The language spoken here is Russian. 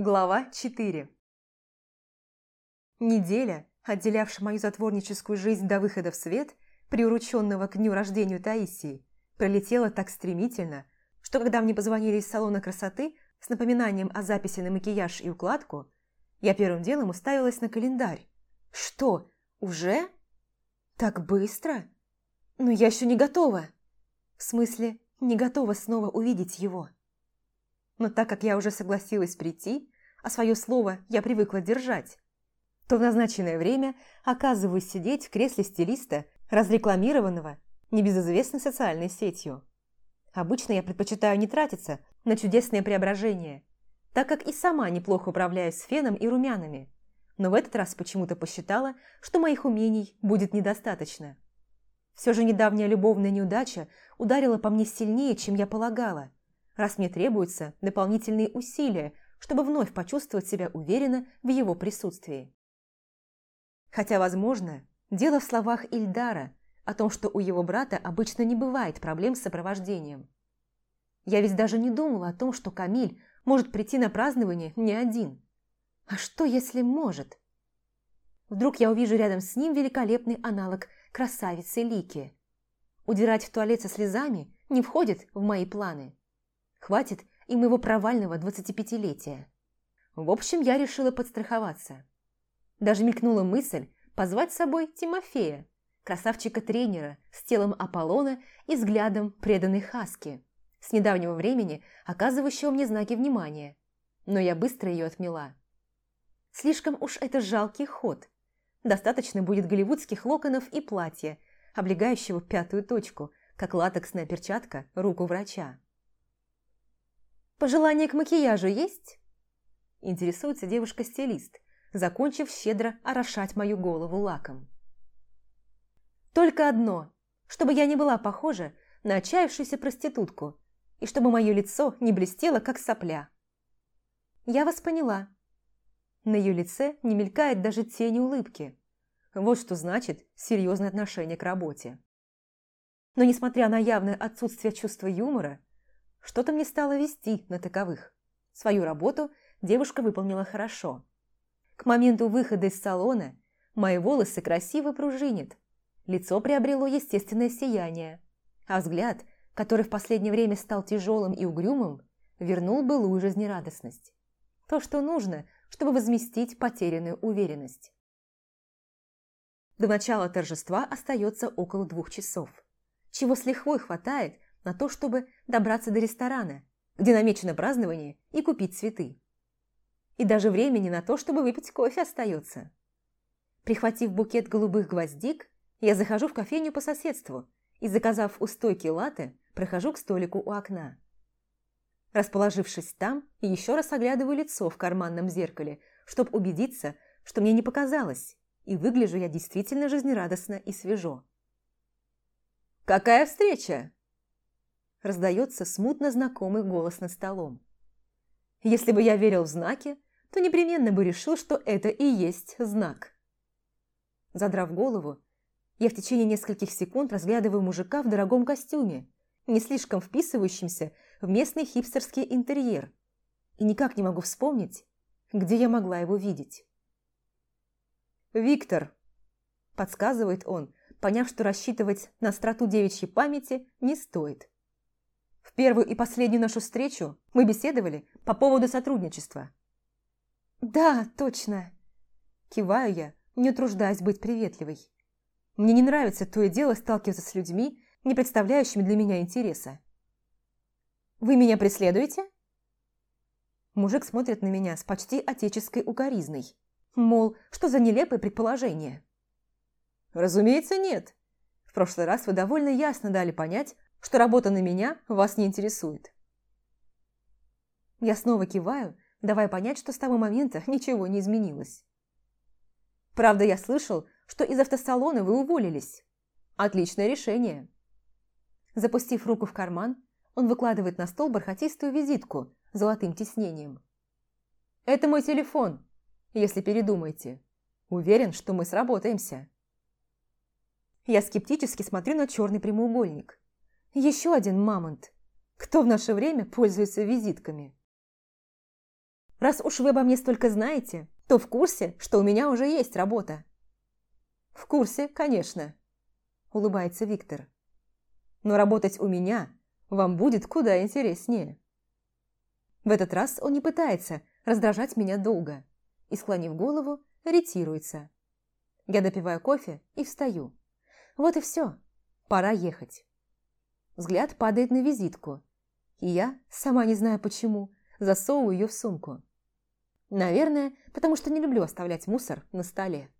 Глава 4 Неделя, отделявшая мою затворническую жизнь до выхода в свет, приуроченного к дню рождения Таисии, пролетела так стремительно, что когда мне позвонили из салона красоты с напоминанием о записи на макияж и укладку, я первым делом уставилась на календарь. Что, уже? Так быстро? Но я еще не готова. В смысле, не готова снова увидеть его. Но так как я уже согласилась прийти, а свое слово я привыкла держать, то в назначенное время оказываюсь сидеть в кресле стилиста, разрекламированного небезызвестной социальной сетью. Обычно я предпочитаю не тратиться на чудесное преображение, так как и сама неплохо управляюсь с феном и румянами, но в этот раз почему-то посчитала, что моих умений будет недостаточно. Все же недавняя любовная неудача ударила по мне сильнее, чем я полагала – раз мне требуются дополнительные усилия, чтобы вновь почувствовать себя уверенно в его присутствии. Хотя, возможно, дело в словах Ильдара о том, что у его брата обычно не бывает проблем с сопровождением. Я ведь даже не думала о том, что Камиль может прийти на празднование не один. А что, если может? Вдруг я увижу рядом с ним великолепный аналог красавицы Лики. Удирать в туалет со слезами не входит в мои планы. Хватит и моего провального 25-летия. В общем, я решила подстраховаться. Даже мелькнула мысль позвать с собой Тимофея, красавчика-тренера с телом Аполлона и взглядом преданной Хаски, с недавнего времени оказывающего мне знаки внимания. Но я быстро ее отмела. Слишком уж это жалкий ход. Достаточно будет голливудских локонов и платья, облегающего пятую точку, как латексная перчатка руку врача. «Пожелания к макияжу есть?» Интересуется девушка-стилист, закончив щедро орошать мою голову лаком. «Только одно, чтобы я не была похожа на отчаявшуюся проститутку и чтобы мое лицо не блестело, как сопля». «Я вас поняла». На ее лице не мелькает даже тени улыбки. Вот что значит серьезное отношение к работе. Но несмотря на явное отсутствие чувства юмора, что-то мне стало вести на таковых. Свою работу девушка выполнила хорошо. К моменту выхода из салона мои волосы красиво пружинят, лицо приобрело естественное сияние, а взгляд, который в последнее время стал тяжелым и угрюмым, вернул былую жизнерадостность. То, что нужно, чтобы возместить потерянную уверенность. До начала торжества остается около двух часов, чего с лихвой хватает, на то, чтобы добраться до ресторана, где намечено празднование, и купить цветы. И даже времени на то, чтобы выпить кофе остается. Прихватив букет голубых гвоздик, я захожу в кофейню по соседству и, заказав у стойки латте, прохожу к столику у окна. Расположившись там, еще раз оглядываю лицо в карманном зеркале, чтобы убедиться, что мне не показалось, и выгляжу я действительно жизнерадостно и свежо. «Какая встреча?» Раздается смутно знакомый голос над столом. Если бы я верил в знаки, то непременно бы решил, что это и есть знак. Задрав голову, я в течение нескольких секунд разглядываю мужика в дорогом костюме, не слишком вписывающимся в местный хипстерский интерьер, и никак не могу вспомнить, где я могла его видеть. «Виктор», – подсказывает он, поняв, что рассчитывать на остроту девичьей памяти не стоит. В первую и последнюю нашу встречу мы беседовали по поводу сотрудничества. «Да, точно!» Киваю я, не утруждаясь быть приветливой. Мне не нравится то и дело сталкиваться с людьми, не представляющими для меня интереса. «Вы меня преследуете?» Мужик смотрит на меня с почти отеческой укоризной. Мол, что за нелепое предположение? «Разумеется, нет. В прошлый раз вы довольно ясно дали понять, что работа на меня вас не интересует. Я снова киваю, давая понять, что с того момента ничего не изменилось. Правда, я слышал, что из автосалона вы уволились. Отличное решение. Запустив руку в карман, он выкладывает на стол бархатистую визитку с золотым тиснением. «Это мой телефон, если передумаете. Уверен, что мы сработаемся». Я скептически смотрю на черный прямоугольник. Еще один мамонт. Кто в наше время пользуется визитками? Раз уж вы обо мне столько знаете, то в курсе, что у меня уже есть работа». «В курсе, конечно», – улыбается Виктор. «Но работать у меня вам будет куда интереснее». В этот раз он не пытается раздражать меня долго и, склонив голову, ретируется. Я допиваю кофе и встаю. Вот и все. Пора ехать. Взгляд падает на визитку, и я, сама не знаю почему, засовываю ее в сумку. Наверное, потому что не люблю оставлять мусор на столе.